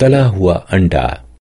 तला हुआ अंडा।